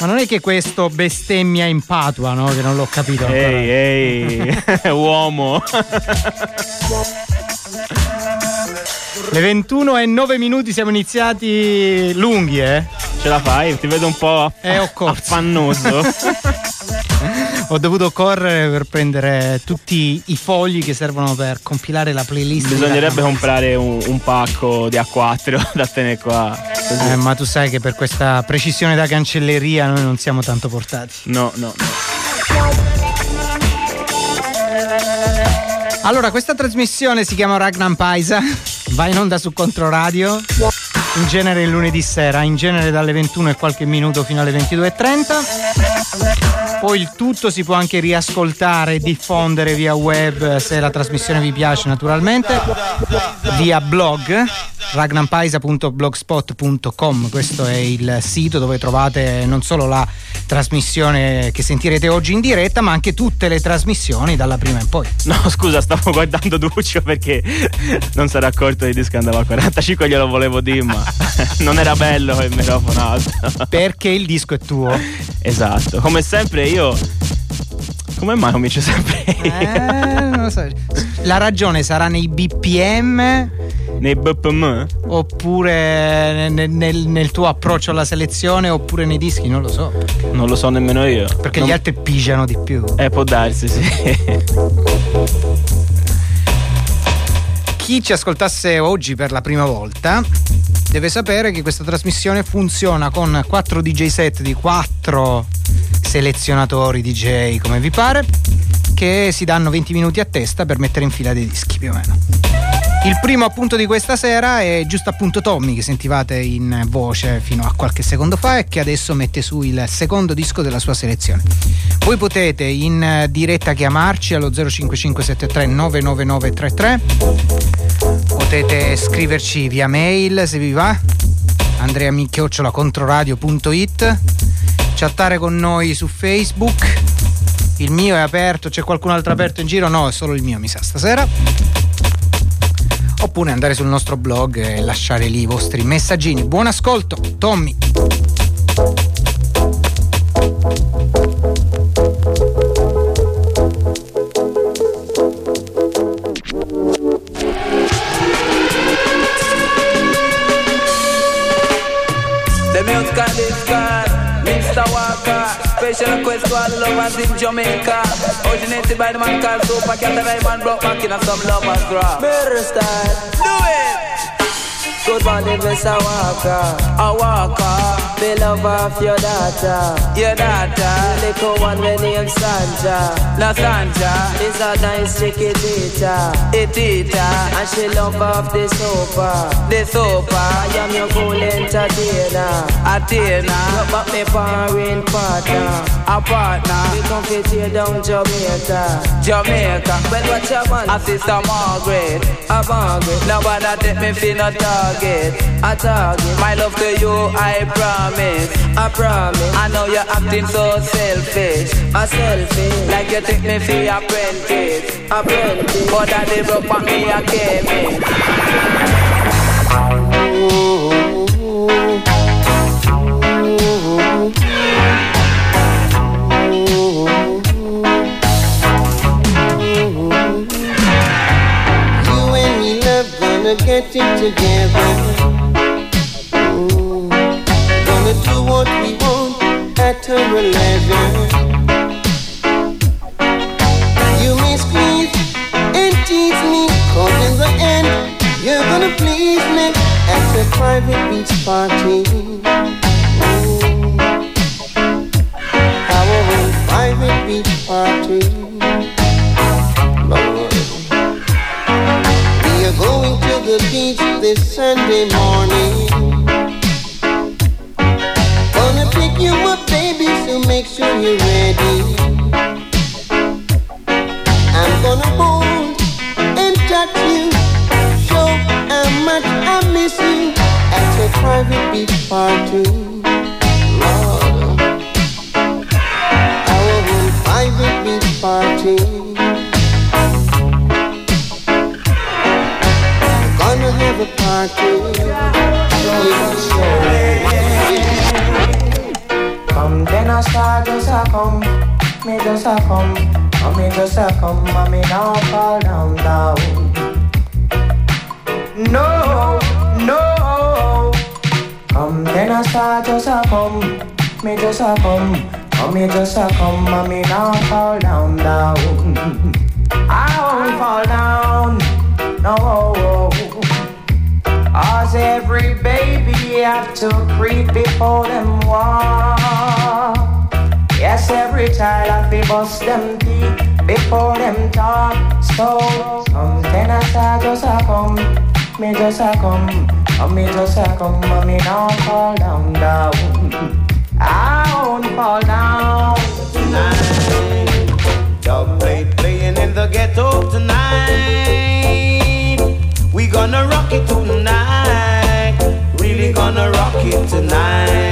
Ma non è che questo bestemmia in patua, no? Che non l'ho capito. ancora. Ehi, ehi, uomo. Le 21 e 9 minuti siamo iniziati lunghi, eh? Ce la fai? Ti vedo un po' Eh, ho corso. affannoso. Ho dovuto correre per prendere tutti i fogli che servono per compilare la playlist. Bisognerebbe comprare un, un pacco di A4 da tenere qua. Eh, ma tu sai che per questa precisione da cancelleria noi non siamo tanto portati. No, no, no. Allora, questa trasmissione si chiama Ragnar Paisa, va in onda su Controradio, in genere il lunedì sera, in genere dalle 21 e qualche minuto fino alle 22.30. Poi il tutto si può anche riascoltare e diffondere via web se la trasmissione vi piace naturalmente, via blog ragnarpaisa.blogspot.com questo è il sito dove trovate non solo la trasmissione che sentirete oggi in diretta ma anche tutte le trasmissioni dalla prima in poi No, scusa, stavo guardando Duccio perché non era accorto di disco andava a 45, glielo volevo dire, ma non era bello il microfono alto. perché il disco è tuo Esatto, come sempre io... Come mai comincio sempre Eh, non lo so. la ragione sarà nei BPM nei BPM? oppure nel, nel- nel tuo approccio alla selezione oppure nei dischi non lo so Non lo so nemmeno io. perché Non- gli altri pigiano di più Eh, può darsi, sì. chi ci ascoltasse oggi per la prima volta deve sapere che questa trasmissione funziona con 4 DJ set di 4 selezionatori DJ come vi pare che si danno 20 minuti a testa per mettere in fila dei dischi più o meno. Il primo appunto di questa sera è giusto appunto Tommy che sentivate in voce fino a qualche secondo fa e che adesso mette su il secondo disco della sua selezione. Voi potete in diretta chiamarci allo 05573 99933 potete scriverci via mail se vi va. andreamicchiocciolacontroradio.it chattare con noi su Facebook. Il mio è aperto c'è qualcun altro aperto in giro? No è solo il mio mi sa stasera. Oppure andare sul nostro blog e lasciare lì i vostri messaggini. Buon ascolto Tommy Special request to all the lovers in Jamaica. Originated by the man called Super Cat and brought back in a some lovers graph. Better style, do it. Good morning, Mr. Walker. A walker, the love of your daughter. Your daughter, The little one with name Sanja. La Sanja is a nice chicky teacher. It teacher, and she love of the sofa. The sofa, I am your cool entertainer. A tainer, you back me foreign partner. A partner, we come fit tear down Jamaica. Jamaica, well what you want? A sister Margaret. A Margaret, nobody take me for no target. A target, my love to you I promise promise, I promise. I know you're acting so selfish, I selfish. Like you take me for your apprentice, apprentice. But I did broke back me again. You and me love gonna get it together want at. You may squeeze and tease me, cause in the end, you're gonna please me at a private beach party. Own private beach party. Lord. We are going to the beach this Sunday morning. Sure you're ready. I'm gonna hold and touch you, show how much I miss you at a private beach party. Our private party. Gonna have a party. Come come, me just a come, and me just a come, and me now fall down down. No, no. Come then I start just a come, me just a come, and me just a come, and me now fall down down. I won't fall down, no. Cause every baby have to creep before them walk. Yes, every child have to bust them teeth before them talk. So, something I start just a come, me just a come, and me just a come, and me now fall down, down. I won't fall down tonight. Dub plate playing in the ghetto tonight. We gonna rock it tonight. Really gonna rock it tonight.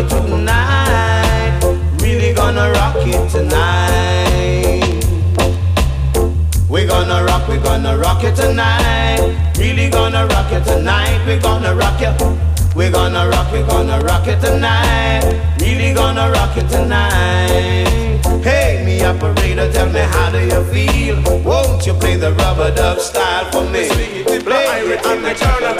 It tonight. Really gonna rock it tonight. We gonna rock, we gonna rock it tonight. Really gonna rock it tonight. We gonna rock it. We gonna rock, we gonna rock it tonight. Really gonna rock it tonight. Hey, me operator, tell me how do you feel? Won't you play the rubber dub style for me? Play it and the turn just a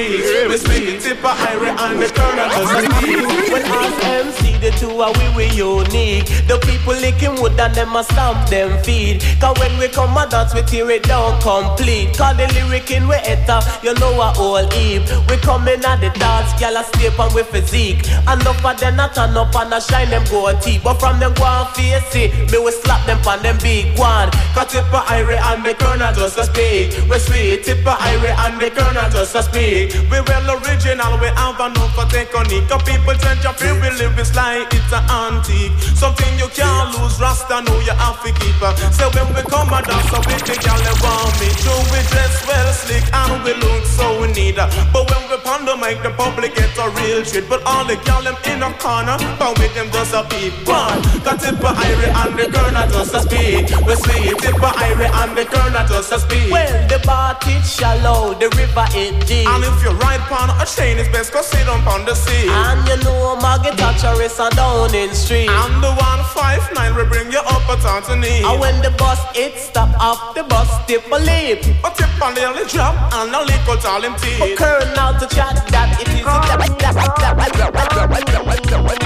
we speak tip of iron and the kernel of the When all ends the a we we unique. The people licking wood and them a stamp them feet. Cause when we come a dance we tear it down complete. Cause the lyric in we enter, you know a whole heap. We come in at the dance, gyal a step on with physique. Enough of them a turn up and a shine them goatee. But from them go and face it, me we slap them on them big one. Cause tip of Irie and the Colonel just a speak. We sweet tip of Irie and the Colonel just a speak. We well original, we have enough for technique. Cause people tend to feel we live it's like it's an antique. Something you can't lose, Rasta know you have to keep her. So when we come and dance, so big the gal they want me. True, we dress well slick and we look so neat. But when we pound the mic, the public get a real treat. But all the gal them in a corner, but with them just a peep. One, cause tip of Irie and the Colonel just a speak. We see tip of Irie and the Colonel just a speak. Well, the bar it shallow, the river it deep. And if you ride pon a train, it's best go sit on pon the sea. And you know Maggie Thatcher is down in street. I'm the 159, we bring you up a at Anthony. And when the bus it stop off the bus, tip a leap, But tip a little drop and a little tall him teeth. Occurring out to chat that it is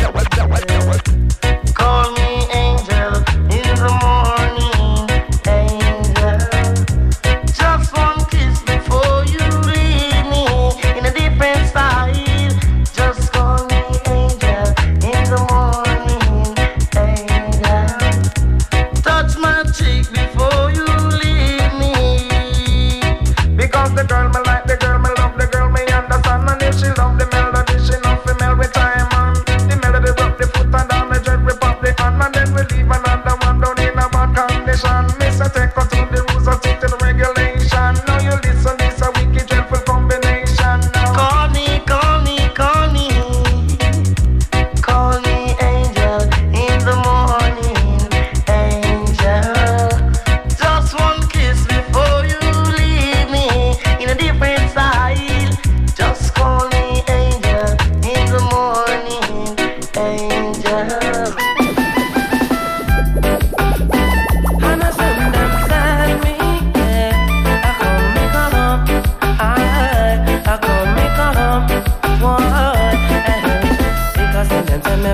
a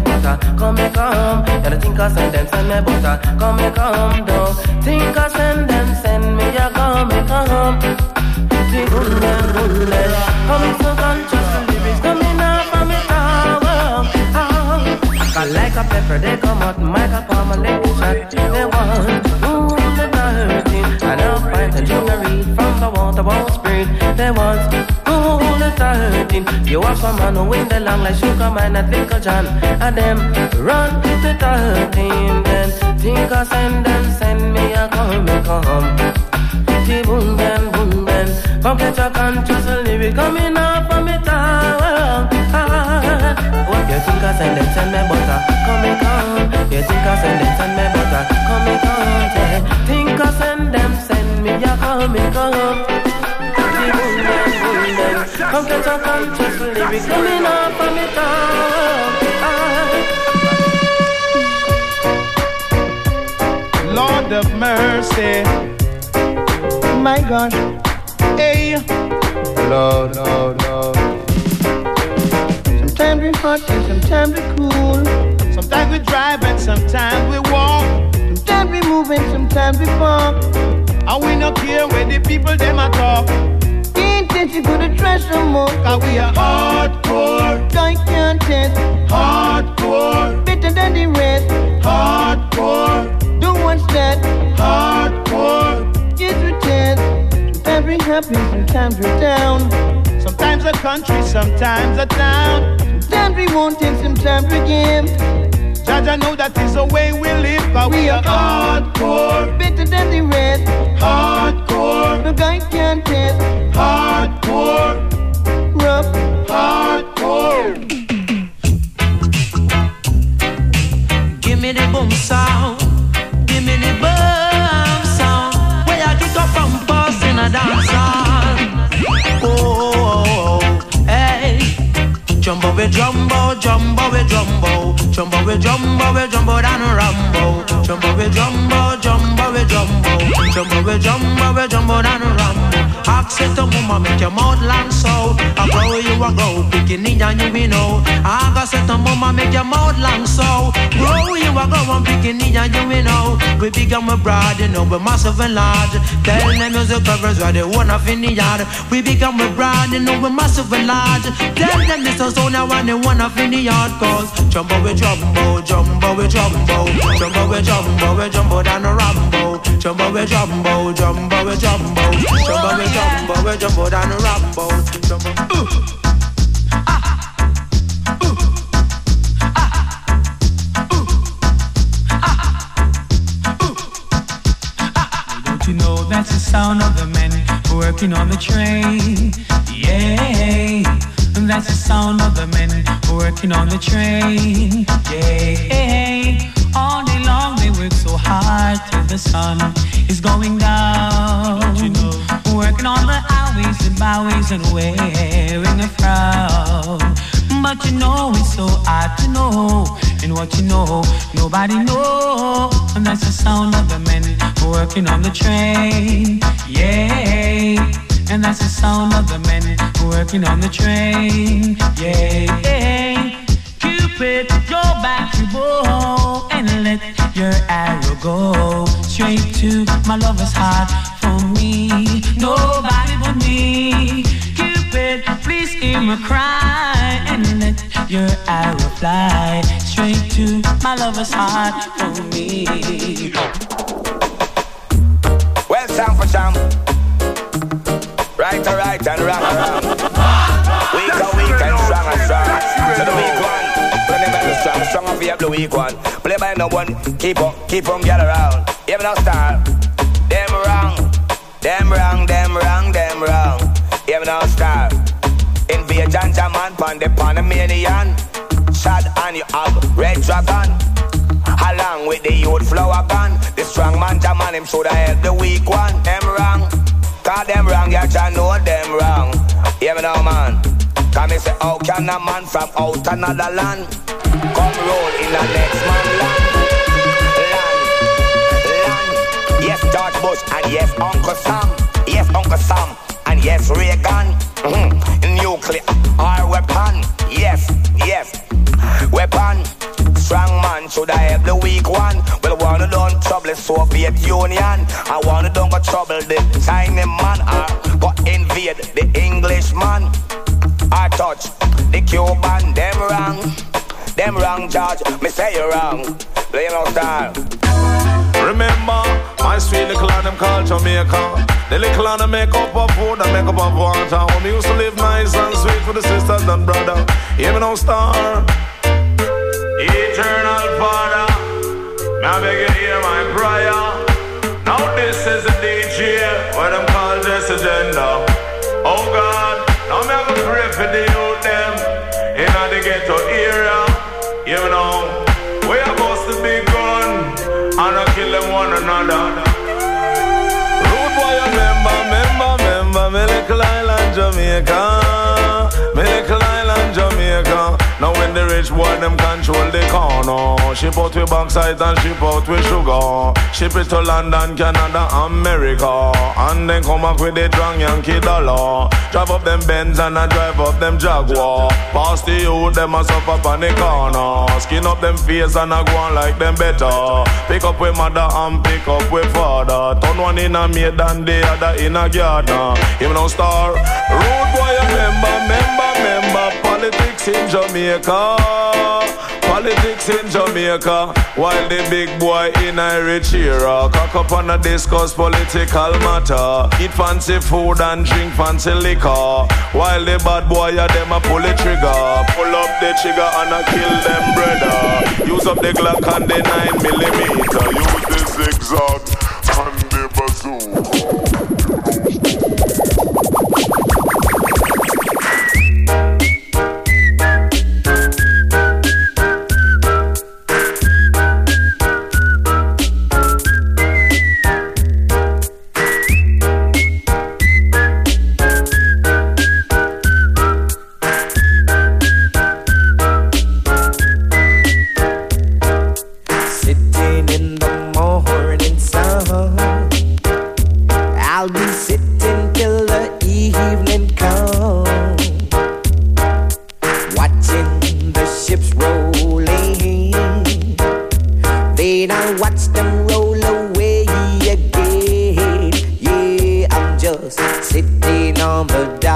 me butter, come me come. Yeah, the think I send them, send me butter, come me come. Don't think I send them, send me a come me come. The goodness, goodness, coming so conscious, lyrics coming out from me tower. I like a pepper, they come out, mic up on my leg shot. They want, the. I pint and sugar read from the water, won't spread. They want, ooh, the dirty. You are some man who in the long like sugar man at Little John. And them run to thirteen. Then think I send them, send me a come, me come. The boom, ben, boom, ben. Come get your conscious lyric coming up from me tower. Ah, ah, ah, ah, what you think I send them, send me butter, come me come. You think I send them, send me butter, uh, come me come. Yeah. Think I send them, send me a come me come. Come get your conscious lyric coming up from me tower. Lord of mercy. My gosh. Hey. Lord, Lord, Lord. Sometimes we hot and sometimes we cool. Sometimes we drive and sometimes we walk. Sometimes we move and sometimes we walk. And we not care where the people them a talk. Intention could try some more. Cause we are hardcore. I can't test. Hardcore. Better than the rest. Hardcore. Do what's that? Hardcore. Yes, we test. Sometimes we happy, sometimes we're down. Sometimes a country, sometimes a town. Sometimes we want and sometimes we give. Judge, I know that is the way we live, but we, are hardcore. Better than the rest. Hardcore. The guy can't test. Hardcore. Rough. Hardcore. Give me the boom sound. We jumbo, jumbo we jumbo. Jumbo we jumbo, we jumbo down rambo. Jumbo we jumbo, jumbo we jumbo. Jumbo we jumbo, we jumbo down rambo. Ask it to mama, make your mouth long so. I grow you a grow, picking in and you we know. I got set to mama, make your long so. Grow you a I'm picking in and you we know. We big and we broad, you know, we massive and large. Tell them music covers where they wanna in the yard. We big and we broad, you know, we massive and large. Tell them this is now and they wanna in the yard. Cause jumbo we jumbo, jumbo we jumbo. Jumbo we jumbo, we jumbo down a rambo. Jumbo we jumbo, jumbo we jumbo. Jumbo we jumbo, we jumbo down a rambo. Jumbo. Sound of the men working on the train? Yeah, that's the sound of the men working on the train. Yeah, all day long they work so hard till the sun is going down. You know? Working on the highways and byways and wearing a frown. But you know it's so hard to know. And what you know, nobody know. And that's the sound of the men working on the train. Yeah. And that's the sound of the men working on the train. Yeah. Cupid, go back to bow and let your arrow go straight to my lover's heart for me. Nobody but me. Cupid, hear my cry and let your arrow fly straight to my lover's heart for me. Well, sound for jam. Right, right, and wrong, wrong. Week a week and strong and strong. So the week one, me by the strong, strong of the week one. Play by no one, keep on, keep on, get around. Even now start. Them wrong, them wrong, them wrong, them wrong. Even now start. Invasion Jaman pan the Panamanian. Shad and you have red dragon. Along with the youth flower gun. The strong man Jaman him shoulda help the weak one. Them wrong. Call them wrong, yeah, you know them wrong. Hear me now, man. Cause me say, how can a man from out another land come roll in the next man land. Yes, George Bush, and yes, Uncle Sam. Yes, Uncle Sam, and yes, Reagan. Mm-hmm. Nuclear, our weapon. Yes, yes, weapon. Strong man should I help the weak one? Well, wanna don't trouble Soviet Union. I wanna don't go trouble the Chinese man. Or go invade the Englishman. I touch the Cuban, them wrong. Them wrong, George. Me say you wrong. Play no style. Remember, my sweet little land them called Jamaica. The little land them make up of food and make up of water. We used to live nice and sweet for the sisters and brother. Hear me now, star. Eternal Father, now beg you hear my prayer. gone. Rich boy them control the corner. Ship out with backside and ship out with sugar. Ship it to London, Canada, America. And then come back with the drunk Yankee dollar. Drive up them Benz and I drive up them Jaguar. Pass the youth, them a suffer on the corner. Skin up them face and I go on like them better. Pick up with mother and pick up with father. Turn one in a maid and the other in a gardener. Him no star. Rude boy, remember, remember Politics in Jamaica. Politics in Jamaica. While the big boy in Irish era Cock up and a discuss political matter. Eat fancy food and drink fancy liquor. While the bad boy a them a pull the trigger. Pull up the trigger and a kill them brother. Use up the Glock and the 9 millimeter. Use the zigzag and the bazooka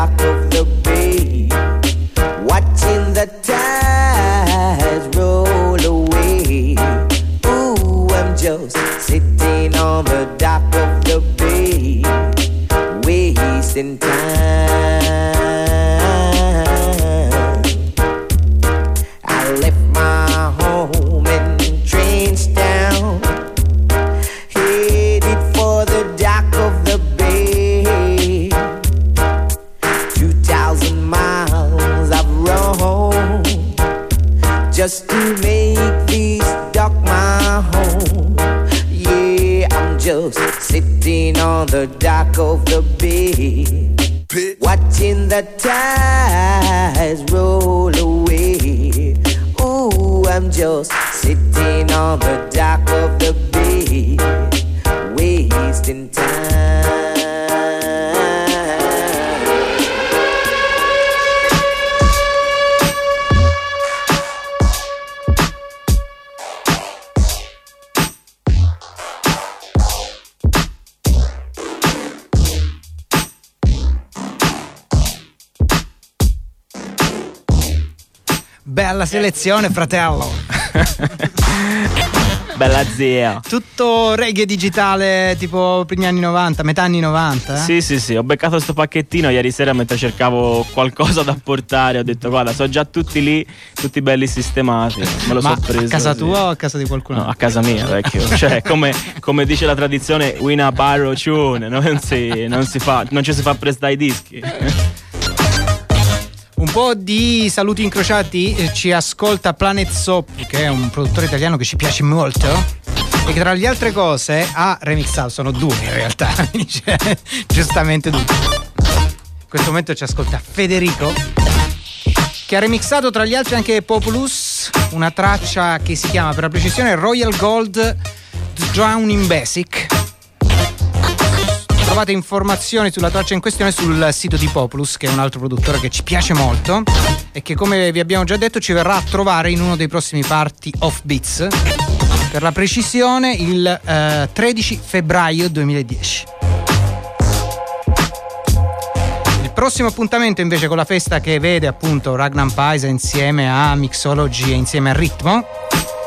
stop. Selezione, fratello. Bella zia. Tutto reggae digitale tipo primi anni 90, metà anni 90. eh? Sì, sì, sì, ho beccato sto pacchettino ieri sera mentre cercavo qualcosa da portare. Ho detto, guarda, sono già tutti lì, tutti belli sistemati. Me lo Ma so preso. a casa sì. tua o a casa di qualcuno? No, a casa mia, vecchio. Cioè, come, come dice la tradizione, Wina Barrow Tune, non si, non si fa, non ci si fa prestare i dischi. Un po' di saluti incrociati, eh, ci ascolta Planet Soap, che è un produttore italiano che ci piace molto. E che tra le altre cose ha remixato, sono due in realtà, giustamente due. In questo momento ci ascolta Federico, che ha remixato tra gli altri anche Populus, una traccia che si chiama per la precisione Royal Gold Drowning Basic. Trovate informazioni sulla traccia in questione sul sito di Populus, che è un altro produttore che ci piace molto e che come vi abbiamo già detto ci verrà a trovare in uno dei prossimi party off beats. Per la precisione il eh, 13 febbraio 2010. Il prossimo appuntamento invece con la festa che vede appunto Ragnar Paisa insieme a Mixology e insieme a Ritmo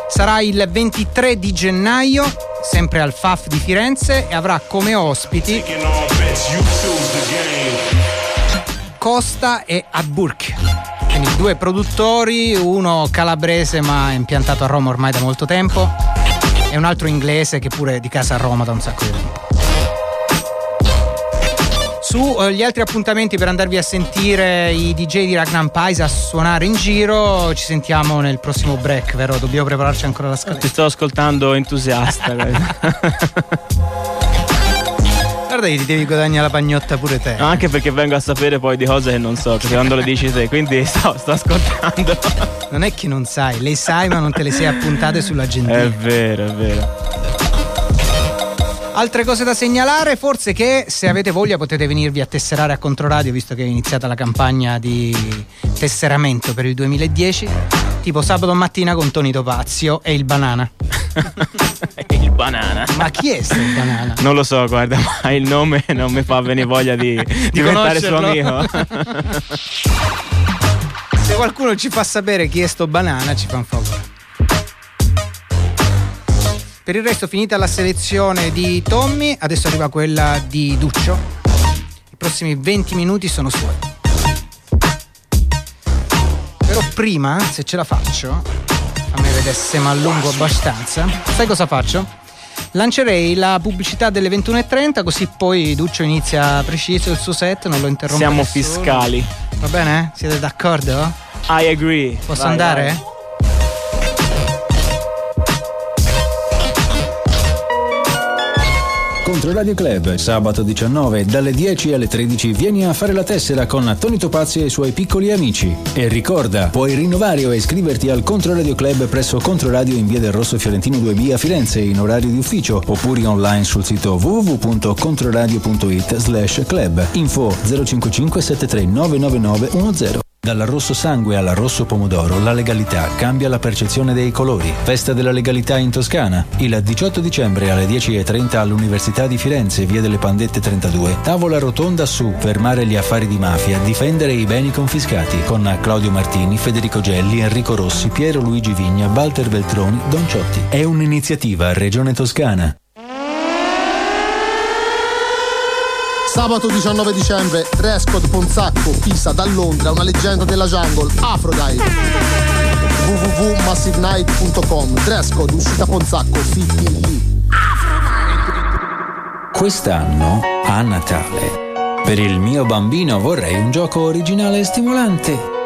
sarà il 23 di gennaio sempre al FAF di Firenze e avrà come ospiti Costa e Adburk. Quindi due produttori, uno calabrese ma impiantato a Roma ormai da molto tempo e un altro inglese che pure è di casa a Roma da un sacco di tempo. Sugli altri appuntamenti per andarvi a sentire i DJ di Ragnar Paisa suonare in giro, ci sentiamo nel prossimo break, vero? Dobbiamo prepararci ancora la scaletta. Ti sto ascoltando entusiasta. Guarda che ti devi guadagnare la pagnotta pure te. No, anche perché vengo a sapere poi di cose che non so, perché quando le dici te, quindi sto, sto ascoltando. Non è che non sai, le sai ma non te le sei appuntate sull'agenda. È vero, è vero. Altre cose da segnalare, forse che se avete voglia potete venirvi a tesserare a Controradio, visto che è iniziata la campagna di tesseramento per il 2010, tipo sabato mattina con Tony Topazio e il Banana. il banana. Ma chi è sto banana? Non lo so, guarda, ma il nome non mi fa venire voglia di, diventare suo amico. Se qualcuno ci fa sapere chi è sto banana, ci fa un favore. Per il resto, finita la selezione di Tommy, adesso arriva quella di Duccio. I prossimi 20 minuti sono suoi. Però prima, se ce la faccio, fammi vedere se mi allungo abbastanza. Sai cosa faccio? Lancerei la pubblicità delle 21.30 così poi Duccio inizia preciso il suo set, non lo interrompo. Siamo nessuno. fiscali. Va bene? Siete d'accordo? I agree. Posso Vai, andare? vai. Controradio Club, sabato 19 dalle 10 alle 13 vieni a fare la tessera con Tony Topazzi e i suoi piccoli amici. E ricorda, puoi rinnovare o iscriverti al Controradio Club presso Controradio in via del Rosso Fiorentino 2B a Firenze in orario di ufficio oppure online sul sito www.controradio.it slash club. Info 055 73 99910. Dal rosso sangue al rosso pomodoro, la legalità cambia la percezione dei colori. Festa della legalità in Toscana. Il 18 dicembre alle 10.30 all'Università di Firenze, via delle Pandette 32. Tavola rotonda su Fermare gli affari di mafia, difendere i beni confiscati. Con Claudio Martini, Federico Gelli, Enrico Rossi, Piero Luigi Vigna, Walter Beltroni, Don Ciotti. È un'iniziativa Regione Toscana. Sabato 19 dicembre, dress code Ponzacco, Pisa, da Londra, una leggenda della jungle, Aphrodite. www.massivenight.com, dress code, uscita Ponzacco, fitti lì. Quest'anno, a Natale, per il mio bambino vorrei un gioco originale e stimolante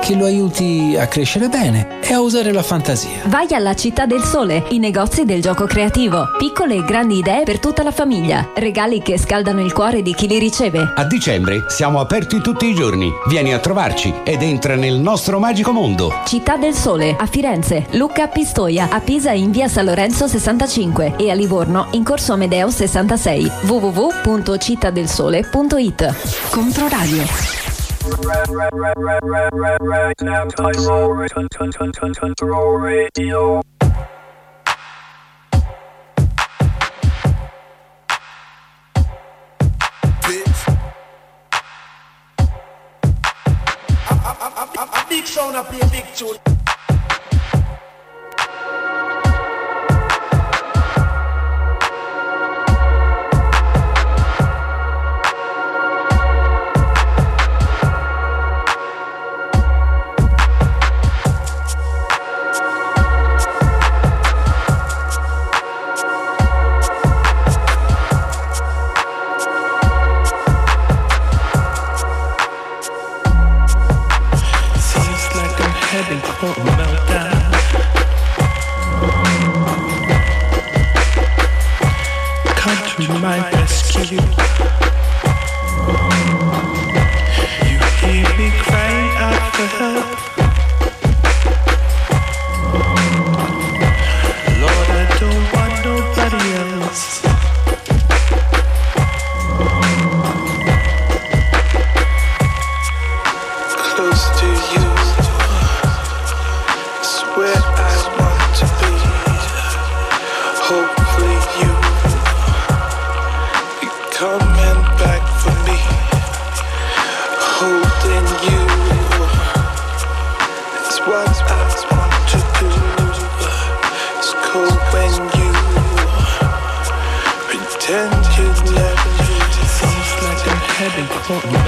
che lo aiuti a crescere bene e a usare la fantasia. Vai alla Città del Sole, i negozi del gioco creativo. Piccole e grandi idee per tutta la famiglia. Regali che scaldano il cuore di chi li riceve. A dicembre siamo aperti tutti i giorni. Vieni a trovarci ed entra nel nostro magico mondo. Città del Sole, a Firenze, Lucca a Pistoia, a Pisa in via San Lorenzo 65 e a Livorno in corso Amedeo 66. www.cittadelsole.it Controradio. Now, control, control radio. Big sound up here, big tune. important.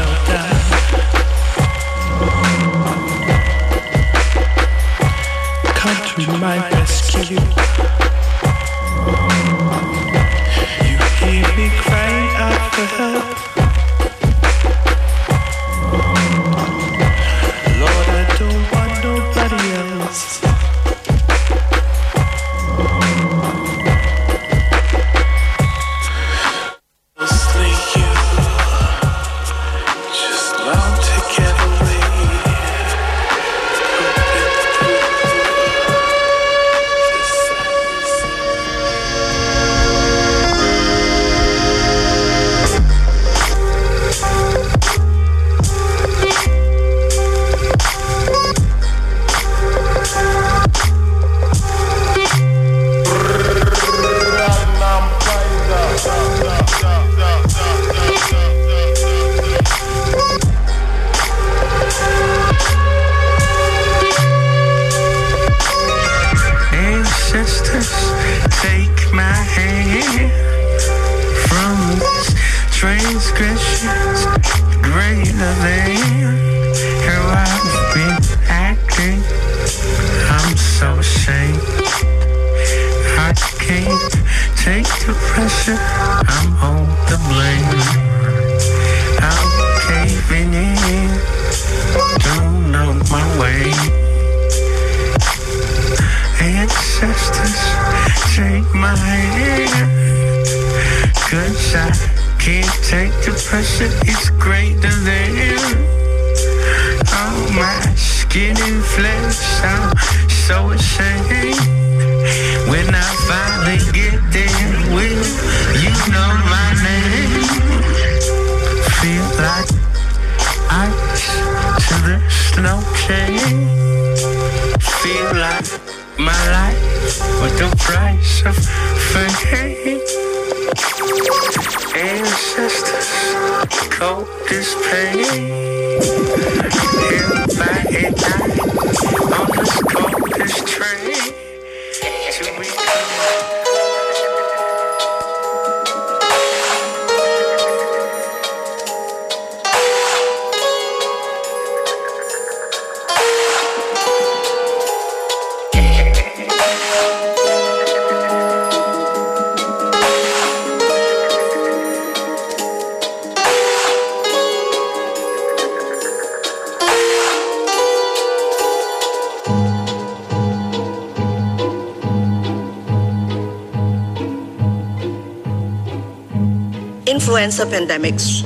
influenza pandemics,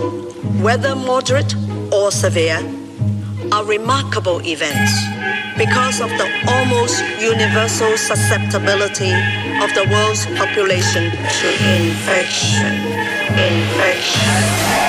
whether moderate or severe, are remarkable events because of the almost universal susceptibility of the world's population to infection. Infection.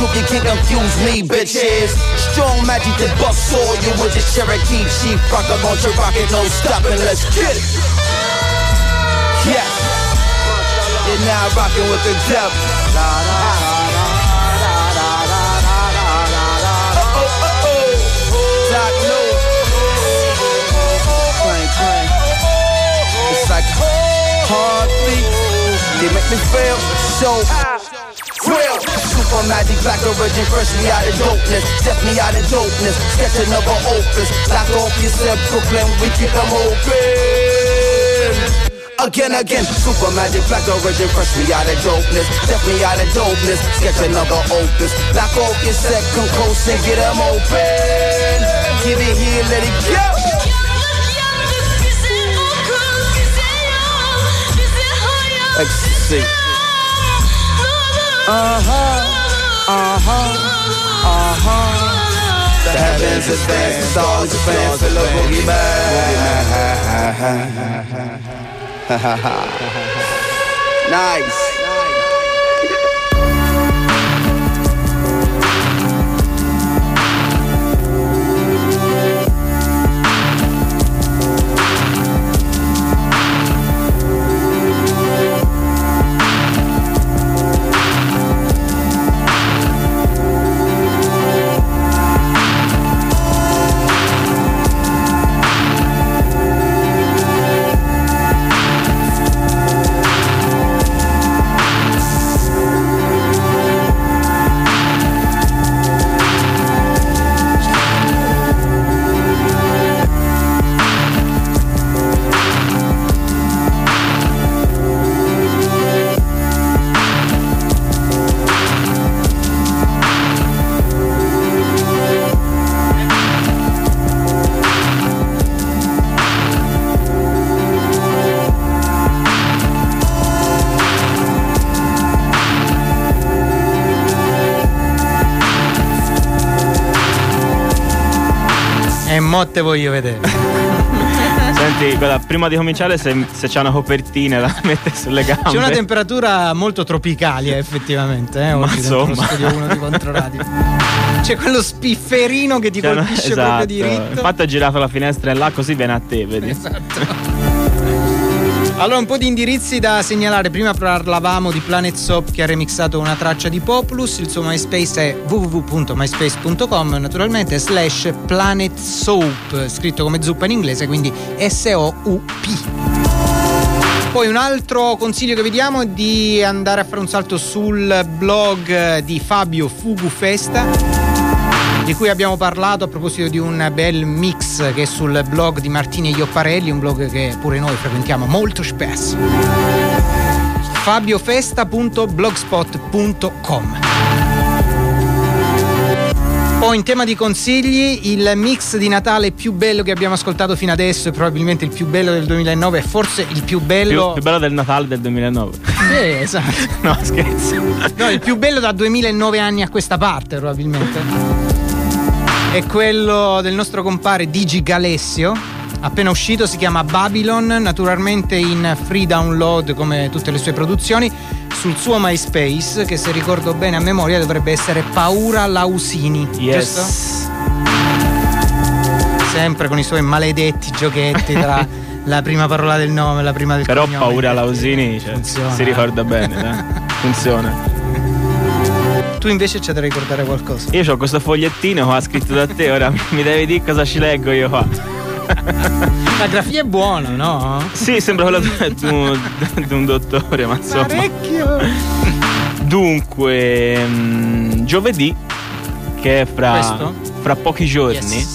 We know the truth, you can't confuse me, bitches. Strong magic that bust all you with the Cherokee Chief Rocker, launch your rocket, no stopping, let's get it. Yeah. You're now rocking with the devil. Doc Lou. Clang, clang. It's like a heartbeat. They make me feel so. Super magic, black origin, freshly out of dopeness. Definitely out of dopeness. Sketch another opus. Lock off yourself, Brooklyn. We keep them open. Again, again, super magic, black origin, freshly out of dopeness. Definitely out of dopeness. Sketch another opus. Lock off your second coast and get them open. Give it here, let it go. Ecstasy. Uh-huh, The heavens advance, the stars advance, feel a boogeyman. nice. E mo te voglio vedere. Senti, guarda, prima di cominciare, se, se c'è una copertina da mettere sulle gambe. C'è una temperatura molto tropicale, effettivamente, eh, oggi insomma. studio 1 di Controradio. C'è quello spifferino che ti no, colpisce esatto. proprio diritto. Infatti ho girato la finestra in là così viene a te, vedi? Esatto. Allora, un po' di indirizzi da segnalare. Prima parlavamo di Planet Soap che ha remixato una traccia di Populus. Il suo MySpace è www.myspace.com, naturalmente, slash Planet Soap, scritto come zuppa in inglese, quindi S-O-U-P. Poi un altro consiglio che vi diamo è di andare a fare un salto sul blog di Fabio Fugu Festa di cui abbiamo parlato a proposito di un bel mix che è sul blog di Martini e Iopparelli, un blog che pure noi frequentiamo molto spesso. fabiofesta.blogspot.com poi in tema di consigli, il mix di Natale più bello che abbiamo ascoltato fino adesso e probabilmente il più bello del 2009 e forse il più bello... Più, più bello del Natale del 2009. Sì, esatto. no, scherzo. No, il più bello da 2009 anni a questa parte probabilmente. È quello del nostro compare Digi Galessio. Appena uscito si chiama Babylon, naturalmente in free download come tutte le sue produzioni, sul suo MySpace, che se ricordo bene a memoria dovrebbe essere Paura Lausini. Yes. Giusto? Sempre con i suoi maledetti giochetti tra la prima parola del nome e la prima del Però cognome. paura Lausini cioè, Funziona, si ricorda bene, eh? funziona. Tu invece c'è da ricordare qualcosa. Io ho questo fogliettino qua scritto da te, ora mi devi dire cosa ci leggo io qua. La grafia è buona, no? Sì, sembra quello di un, di un dottore, ma insomma. Parecchio. Dunque, mm, giovedì, che è fra, fra pochi giorni,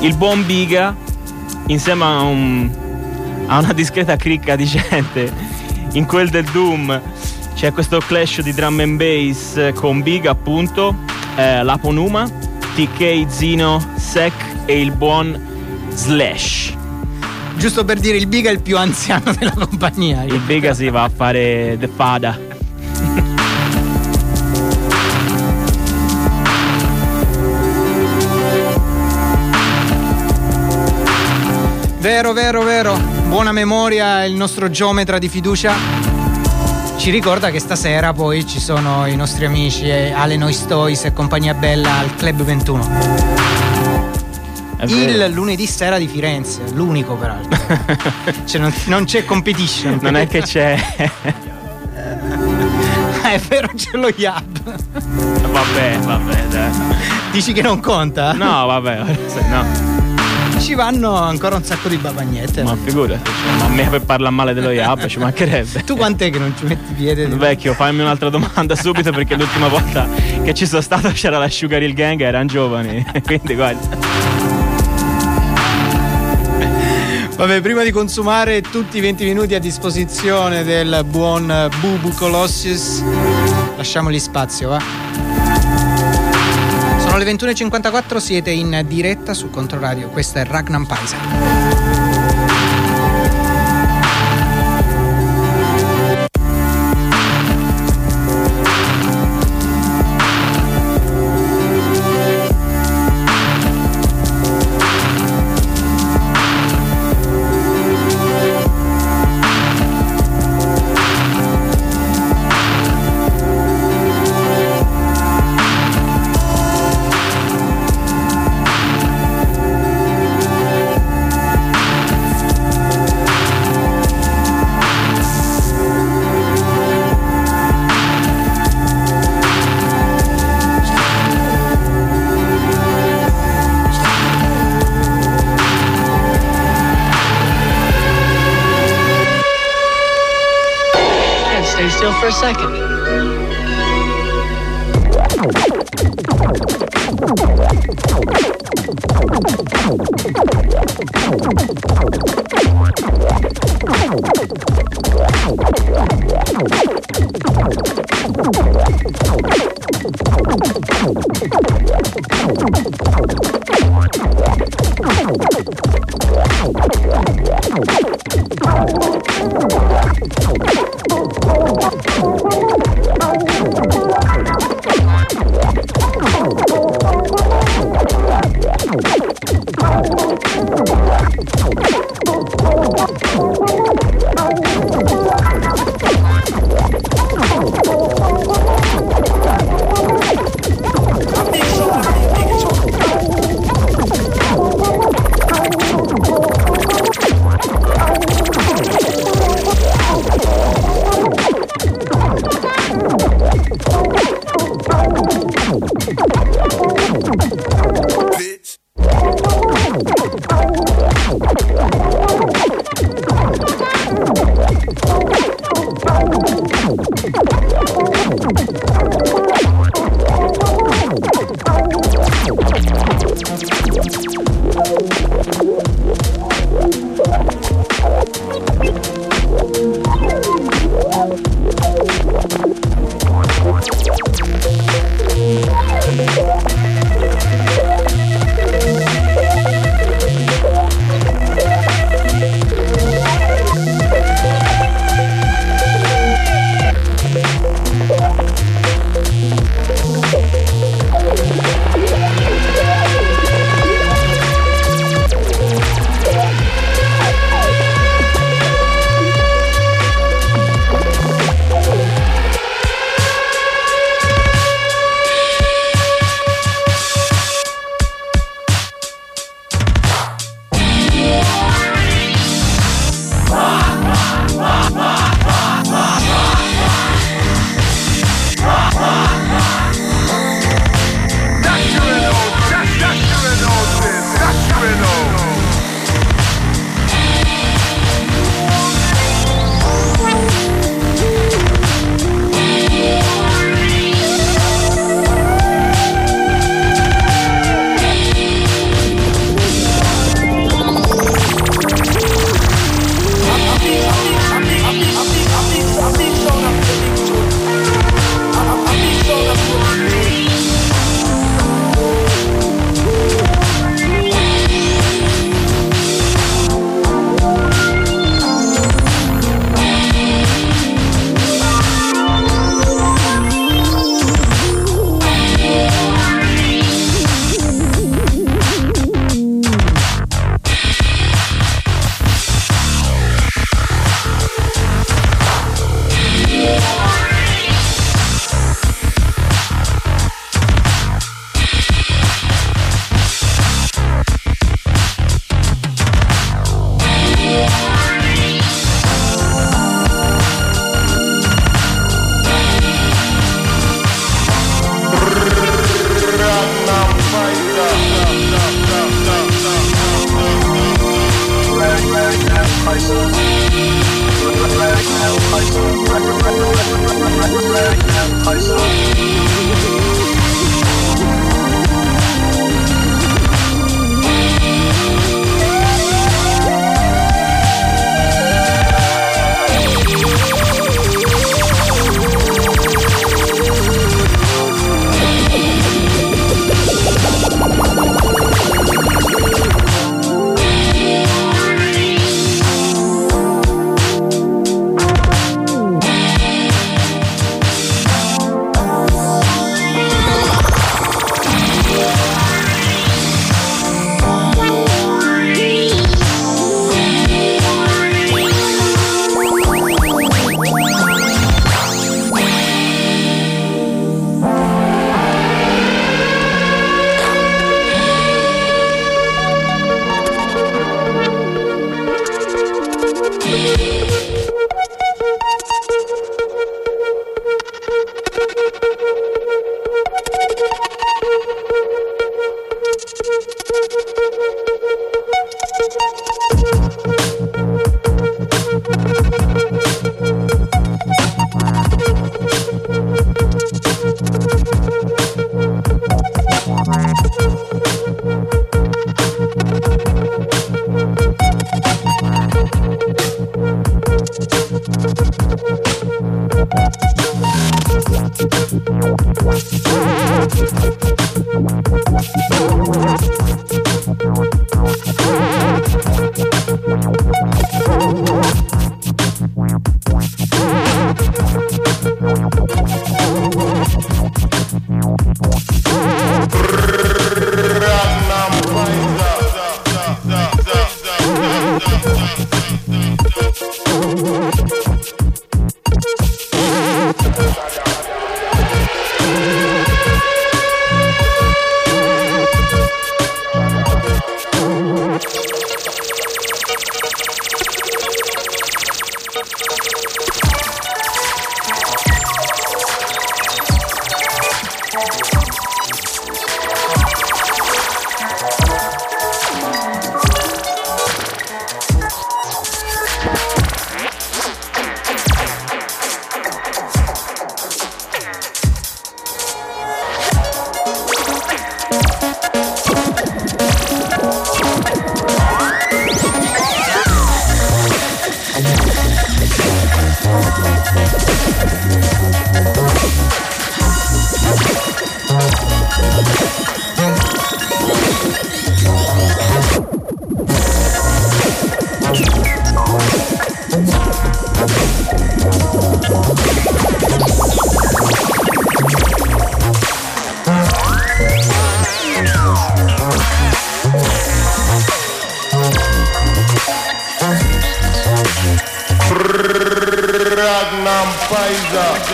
il buon Biga, insieme a, un- a una discreta cricca di gente, in quel del Doom c'è questo clash di drum and bass eh, con Big appunto, eh, Lapo Numa, TK, Zino, Sec e il buon Slash. Giusto per dire, il Biga è il più anziano della compagnia. Il Biga si va a fare The Fada. Vero, vero, vero. Buona memoria il nostro geometra di fiducia. Ci ricorda che stasera poi ci sono i nostri amici eh, Ale Noistois e compagnia bella al Club 21. Il lunedì sera di Firenze, l'unico peraltro. cioè non, non c'è competition. Non è che c'è. è vero, c'è lo Yab. Vabbè, vabbè, dai. Dici che non conta? No, vabbè, no. Ci vanno ancora un sacco di babagnette. Ma figurati, cioè, ma a me per parlare male dello Yab ci mancherebbe. Tu quant'è che non ci metti piede? Vecchio, fammi un'altra domanda subito perché l'ultima volta che ci sono stato c'era la Sugar Hill Gang erano giovani. Quindi guarda. Vabbè, prima di consumare tutti i 20 minuti a disposizione del buon Bubu Colossius, lasciamogli spazio, va? Sono le 21.54, siete in diretta su Controradio, questa è Ragnar Paisa. paisa.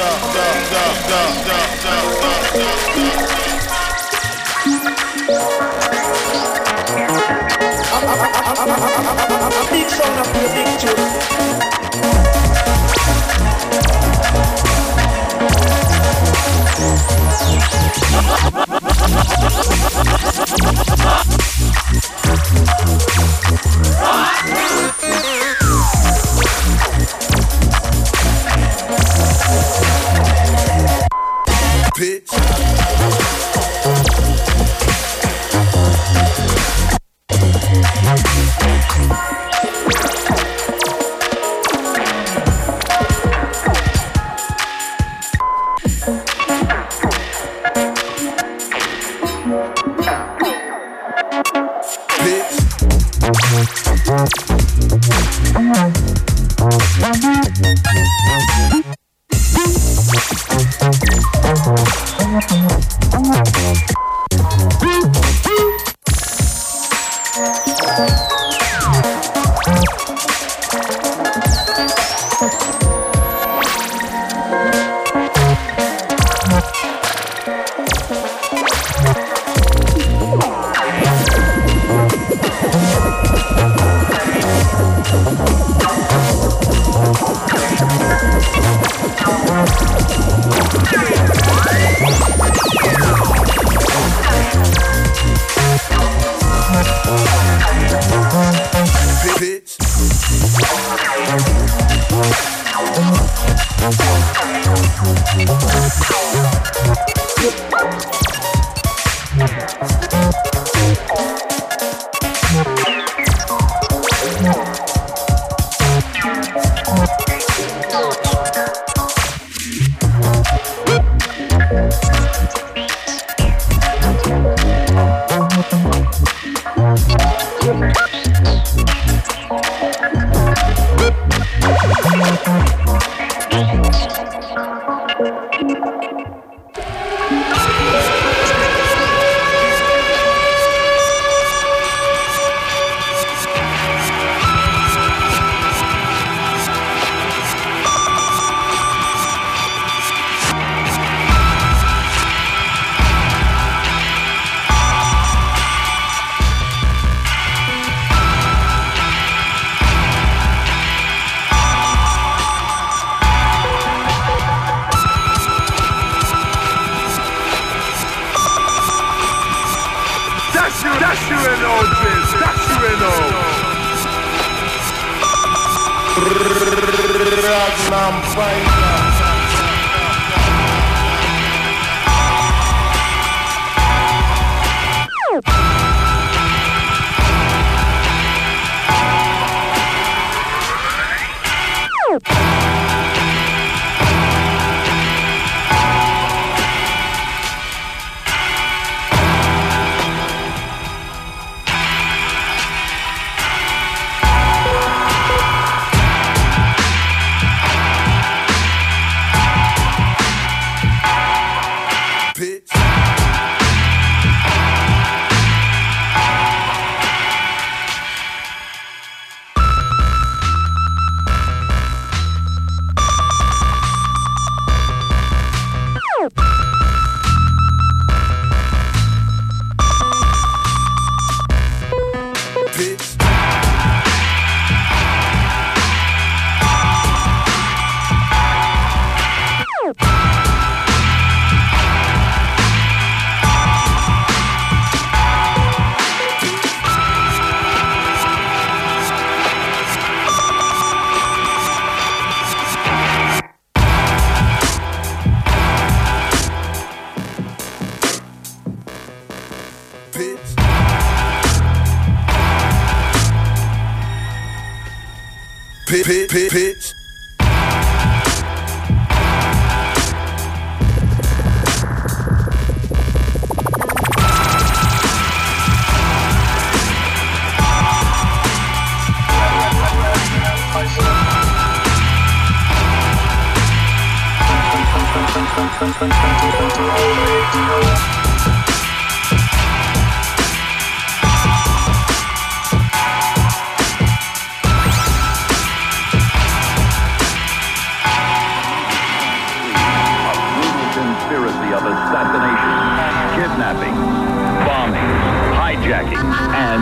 Hijacking, and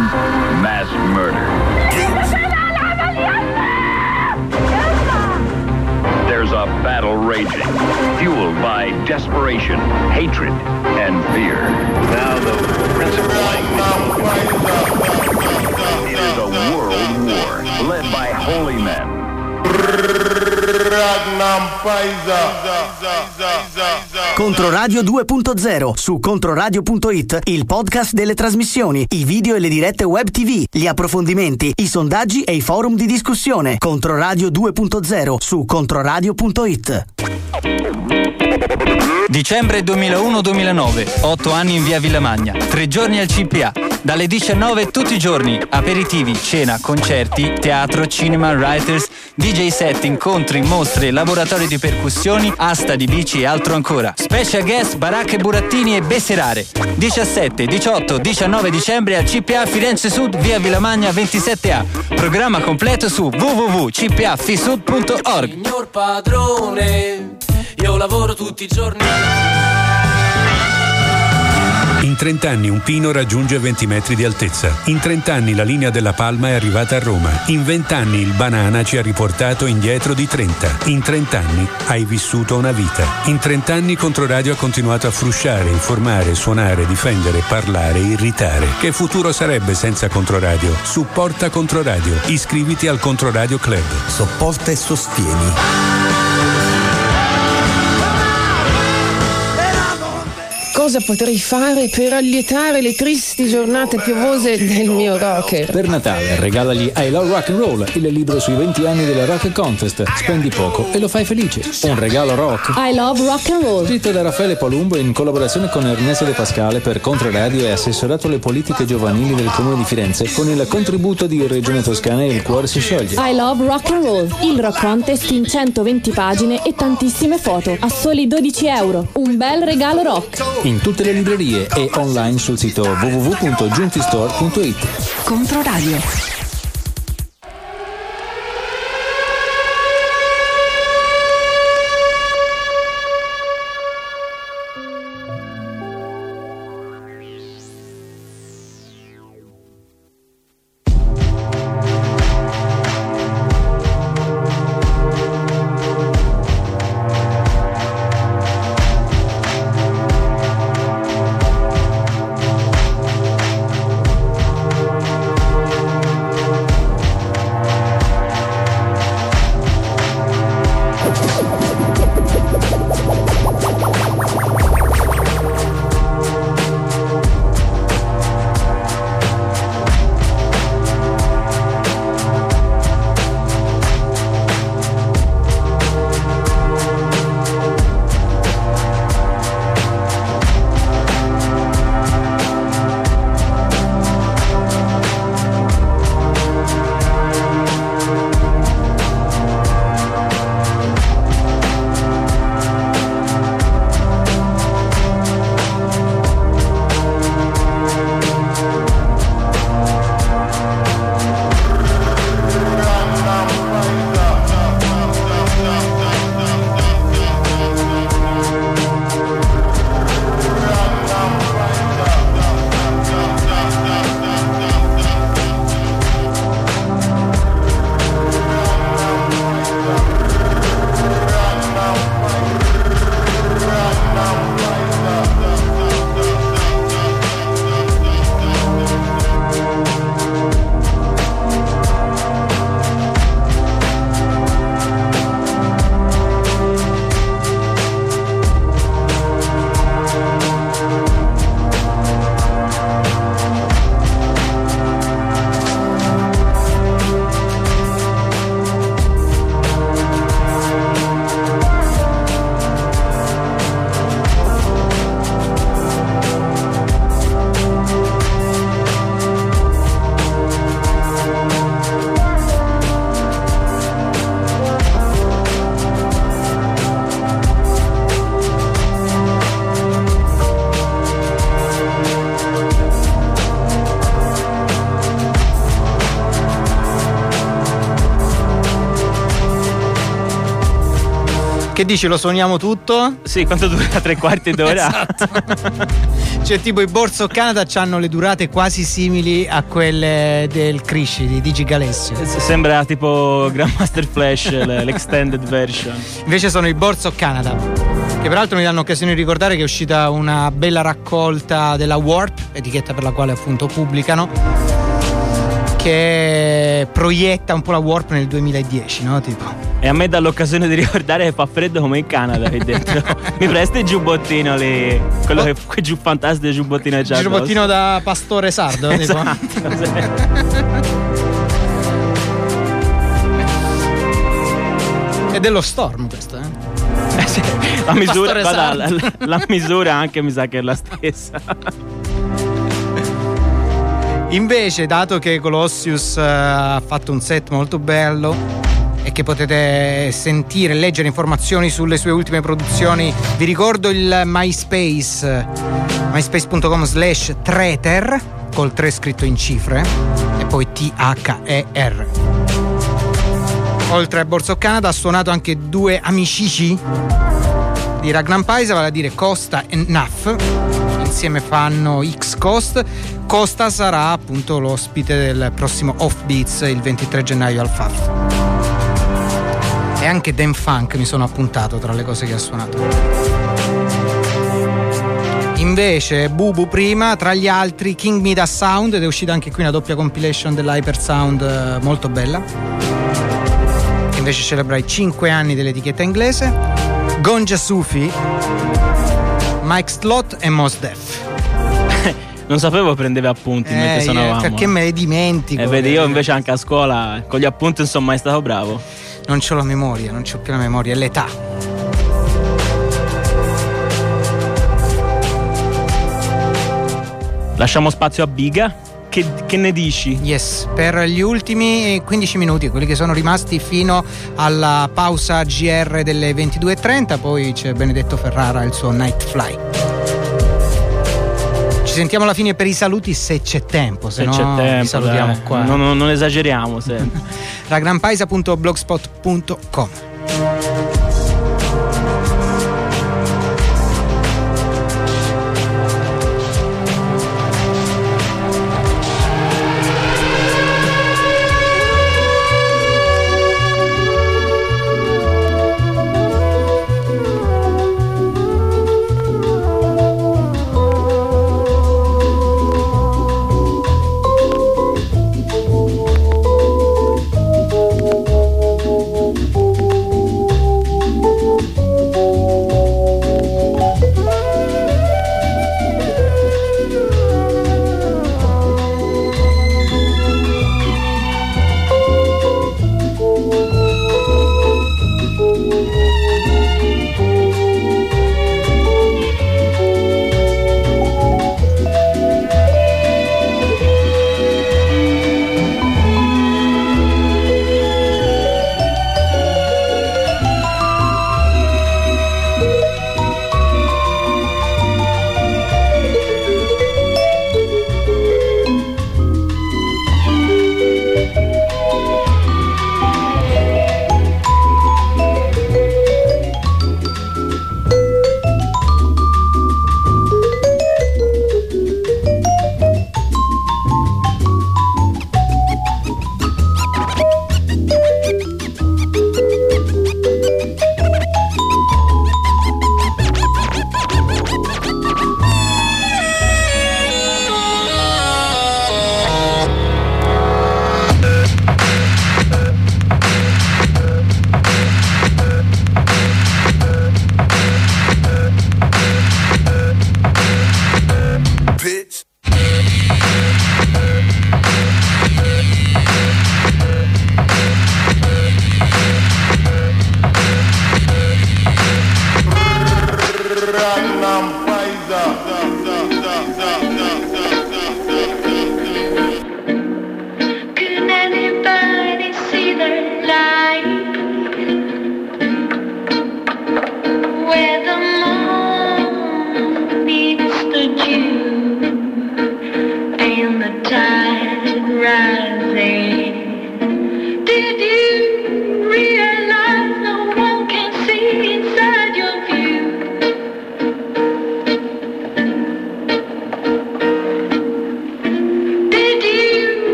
mass murder. There's a battle raging, fueled by desperation, hatred, and fear. Now the principal language. Is a world war led by holy men. Controradio 2.0 su controradio.it, il podcast delle trasmissioni, i video e le dirette web TV, gli approfondimenti, i sondaggi e i forum di discussione. Controradio 2.0 su controradio.it. Dicembre 2001-2009, 8 anni in via Villamagna, 3 giorni al CPA, dalle 19 tutti i giorni, aperitivi, cena, concerti, teatro, cinema, writers, DJ set, incontri, mostre, laboratori di percussioni, asta di bici e altro ancora. Special guest, baracche burattini e besserare. 17, 18, 19 dicembre al CPA Firenze Sud, via Villamagna 27A. Programma completo su www.cpafisud.org. Signor padrone, io lavoro tutti i giorni. In 30 anni un pino raggiunge 20 metri di altezza. In 30 anni la linea della Palma è arrivata a Roma. In 20 anni il banana ci ha riportato indietro di 30. In 30 anni hai vissuto una vita. In 30 anni Controradio ha continuato a frusciare, informare, suonare, difendere, parlare, irritare. Che futuro sarebbe senza Controradio? Supporta Controradio. Iscriviti al Controradio Club. Sopporta e sostieni. Cosa potrei fare per allietare le tristi giornate piovose del mio rocker? Per Natale regalagli I Love Rock and Roll, il libro sui 20 anni della Rock Contest. Spendi poco e lo fai felice. Un regalo rock. I love rock and roll. Scritto da Raffaele Palumbo in collaborazione con Ernesto De Pascale per Controradio e assessorato alle politiche giovanili del Comune di Firenze con il contributo di Regione Toscana e il cuore si scioglie. I love rock and roll. Il rock contest in 120 pagine e tantissime foto. A soli 12 euro. Un bel regalo rock. In tutte le librerie e online sul sito www.giuntistore.it. Controradio. Che dici, lo suoniamo tutto? Sì, quanto dura? Tre quarti d'ora? esatto. cioè, tipo i Borso Canada hanno le durate quasi simili a quelle del Crisci di Digi Galessio. S- Sembra tipo Grandmaster Flash, l'extended version. Invece sono i Borso Canada. Che peraltro mi danno occasione di ricordare che è uscita una bella raccolta della Warp, etichetta per la quale appunto pubblicano, che proietta un po' la Warp nel 2010, no? Tipo. E a me dà l'occasione di ricordare che fa freddo come in Canada qui dentro. Mi presti il giubbottino lì? Quello che quel giù fantastico giubbottino Il giubbottino da pastore sardo, Esatto. È dello Storm questo, eh? Eh la misura, guarda, la- la misura anche mi sa che è la stessa. Invece, dato che Colossius eh, ha fatto un set molto bello e che potete sentire e leggere informazioni sulle sue ultime produzioni, vi ricordo il MySpace, myspace.com slash treter, col 3 scritto in cifre, e poi T-H-E-R. Oltre a Borso Canada ha suonato anche due amicici di Ragnar Paisa, vale a dire Costa e Nuff. Insieme fanno X Coast. Costa sarà appunto l'ospite del prossimo Off Beats il 23 gennaio al FAF. E anche Dan Funk mi sono appuntato tra le cose che ha suonato. Invece Bubu prima, tra gli altri King Mida Sound ed è uscita anche qui una doppia compilation dell'Hypersound eh, molto bella. Che invece celebra i 5 anni dell'etichetta inglese. Gonja Sufi, Mike Slot e Mos Def. Non sapevo prendeva appunti mentre Eh, suonavamo. perché me le dimentico. E vedi, io invece anche a scuola con gli appunti non sono mai stato bravo. Non ho la memoria, non ho più la memoria, è l'età. Lasciamo spazio a Biga. Che, che ne dici? Yes, per gli ultimi 15 minuti, quelli che sono rimasti fino alla pausa GR delle 22.30, poi c'è Benedetto Ferrara e il suo Night Fly. Ci sentiamo alla fine per i saluti se c'è tempo, se, Se no c'è tempo, vi salutiamo dai. qua. Non, non- non esageriamo sempre. ragranpaisa.blogspot.com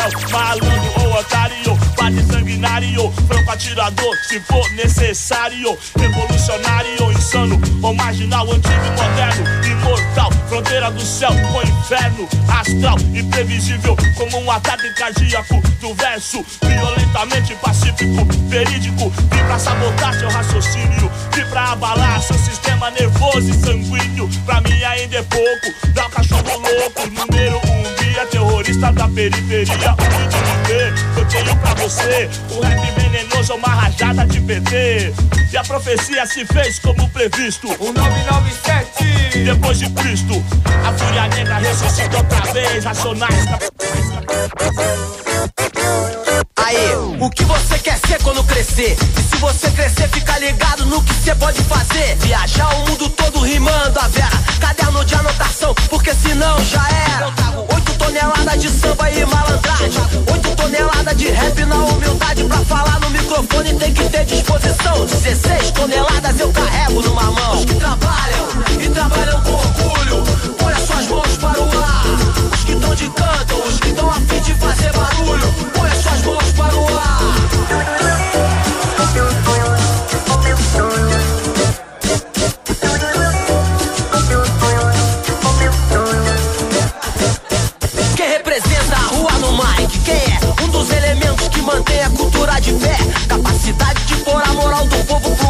céu, malandro ou otário. Bate sanguinário, franco atirador, se for necessário. Revolucionário, insano ou marginal, antigo e moderno. Imortal, fronteira do céu com inferno. Astral, imprevisível, como um ataque cardíaco do verso. Violentamente pacífico, verídico. Vim pra sabotar seu raciocínio. Vim pra abalar seu sistema nervoso e sanguíneo. Pra mim ainda é pouco. Dá o cachorro louco, número um guia terrorista da periferia. Um de viver, eu tenho pra você. Um rap venenoso, uma rajada de PT. E a profecia se fez como previsto. O 997 depois de Cristo. A fúria negra ressuscita outra vez. Racionais. O que você quer ser quando crescer? E se você crescer, fica ligado no que você pode fazer. Viajar o mundo todo rimando a vera. Caderno de anotação, porque senão já era. 8 toneladas de samba e malandragem. 8 toneladas de rap na humildade. Pra falar no microfone tem que ter disposição. 16 toneladas eu carrego numa mão. Os que trabalham e trabalham com orgulho. Põe as suas mãos para o ar. Que estão de canto, os que estão a fim de fazer barulho. Põe as suas mãos para o ar. Quem representa a rua no mic? Quem é? Um dos elementos que mantém a cultura de pé. Capacidade de pôr a moral do povo pro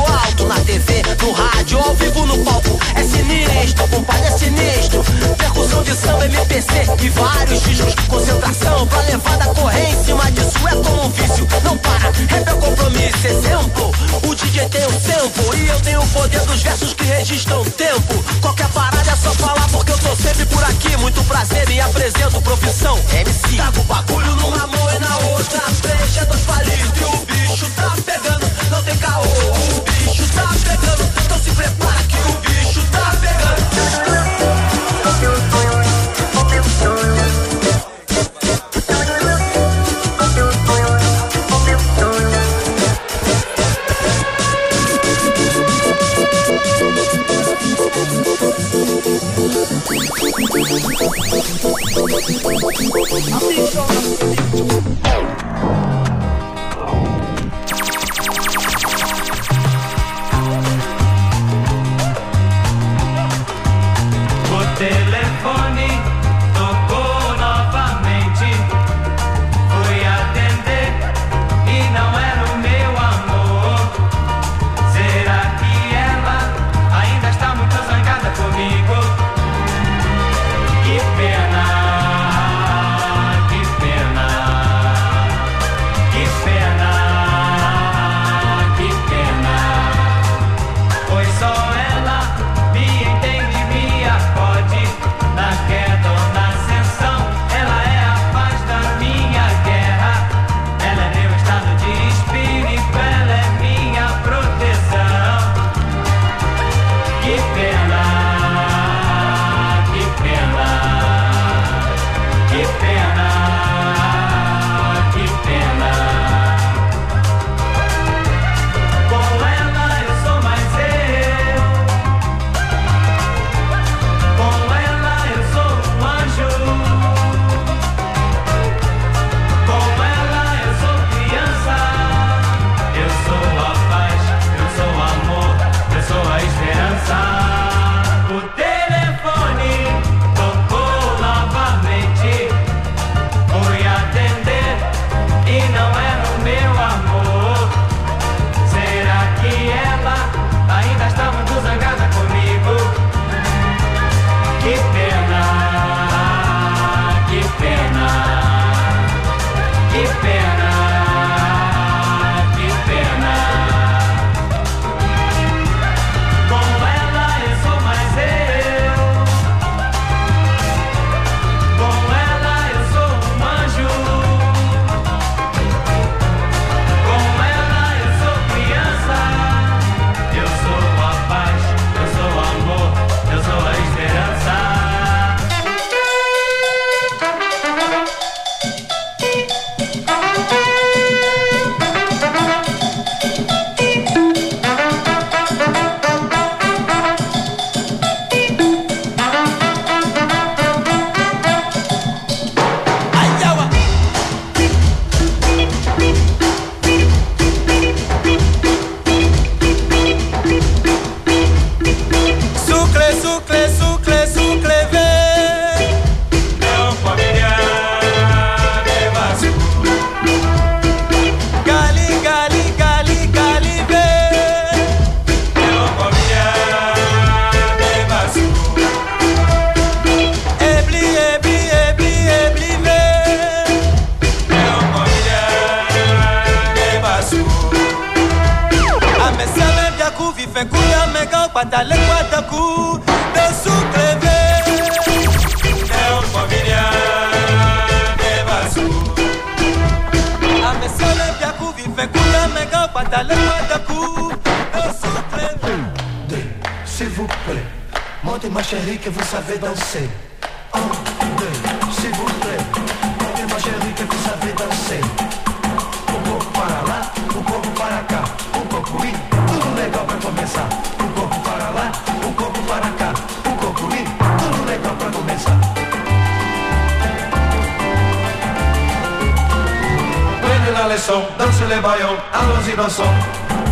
TV, no rádio, ao vivo, no palco. É sinistro, compadre, é sinistro. Percussão de samba, MPC e vários discos. Concentração pra levar da correr em cima disso. É como um vício, não para. Rap é compromisso, exemplo. O DJ tem o tempo e eu tenho o poder dos versos que registram tempo. Qualquer parada é só falar porque eu tô sempre por aqui. Muito prazer e apresento profissão MC. Trago bagulho numa mão e na outra. Fecha dois palitos e o bicho tá pegando não tem caô. O bicho tá pegando, então se prepara que o bicho tá pegando. I'm being strong, I'm patale guataku da sucreve É uma viria de basu A me sole biaku vive kuda mega patale guataku da sucreve S'il vous plaît, montez ma chérie que vous savez danser. Un, deux, s'il vous plaît, montez ma chérie que vous savez danser. Leçon, danse les baillons, allons-y dansons.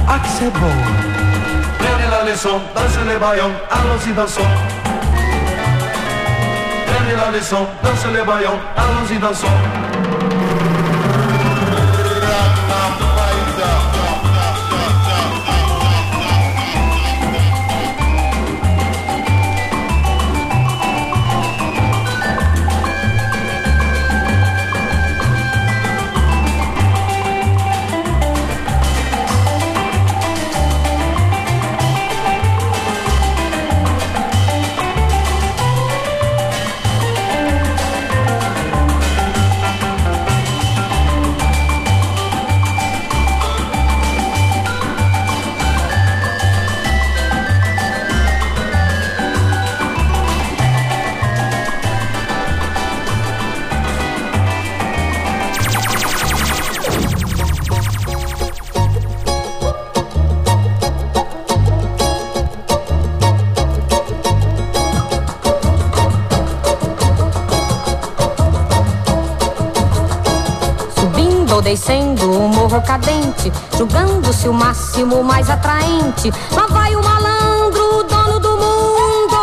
Ah c'est beau. Prenez la leçon, danse les baillons, allons-y dansons. Prenez la leçon, danse les baillons, allons-y dansons. Descendo o morro cadente, julgando-se o máximo mais atraente. Lá vai o malandro, dono do mundo.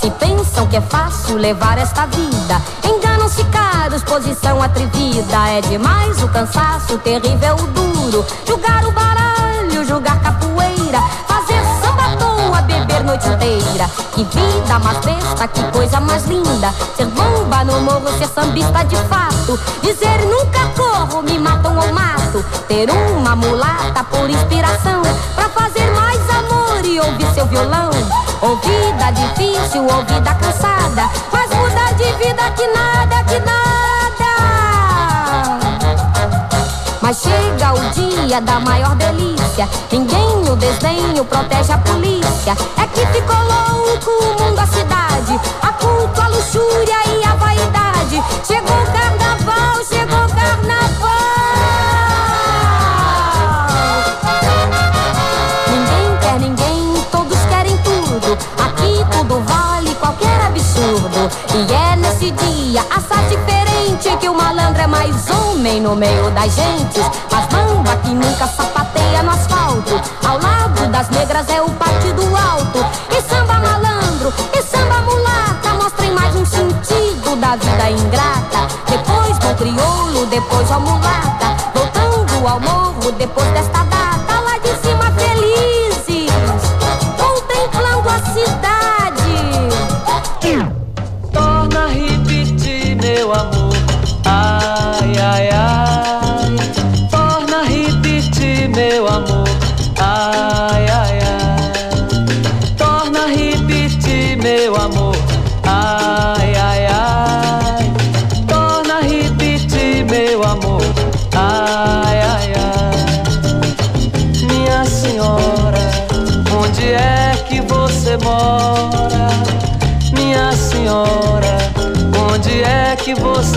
Se pensam que é fácil levar esta vida, enganam-se caros, posição atrevida. É demais o cansaço, terrível duro. Julgar o baralho, julgar capoeira, noite inteira. Que vida mais besta, que coisa mais linda. Ser bomba no morro, ser sambista de fato. Dizer nunca corro, me matam ou mato. Ter uma mulata por inspiração. Pra fazer mais amor e ouvir seu violão. Ouvida difícil, ouvida cansada. Mas mudar de vida que nada, que nada. Mas chega o dia da maior delícia. Ninguém o desdenho protege a polícia. É que ficou louco o mundo, a cidade. A culpa, a luxúria e a vaidade. Chegou o carnaval, chegou o carnaval. Absurdo. E é nesse dia, assaz diferente, que o malandro é mais homem no meio das gentes. Mas bamba que nunca sapateia no asfalto. Ao lado das negras é o partido alto. E samba malandro, e samba mulata, mostrem mais um sentido da vida ingrata. Depois do crioulo, depois ao mulata. Voltando ao morro, depois desta data,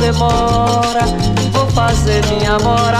demora. Vou fazer minha mora.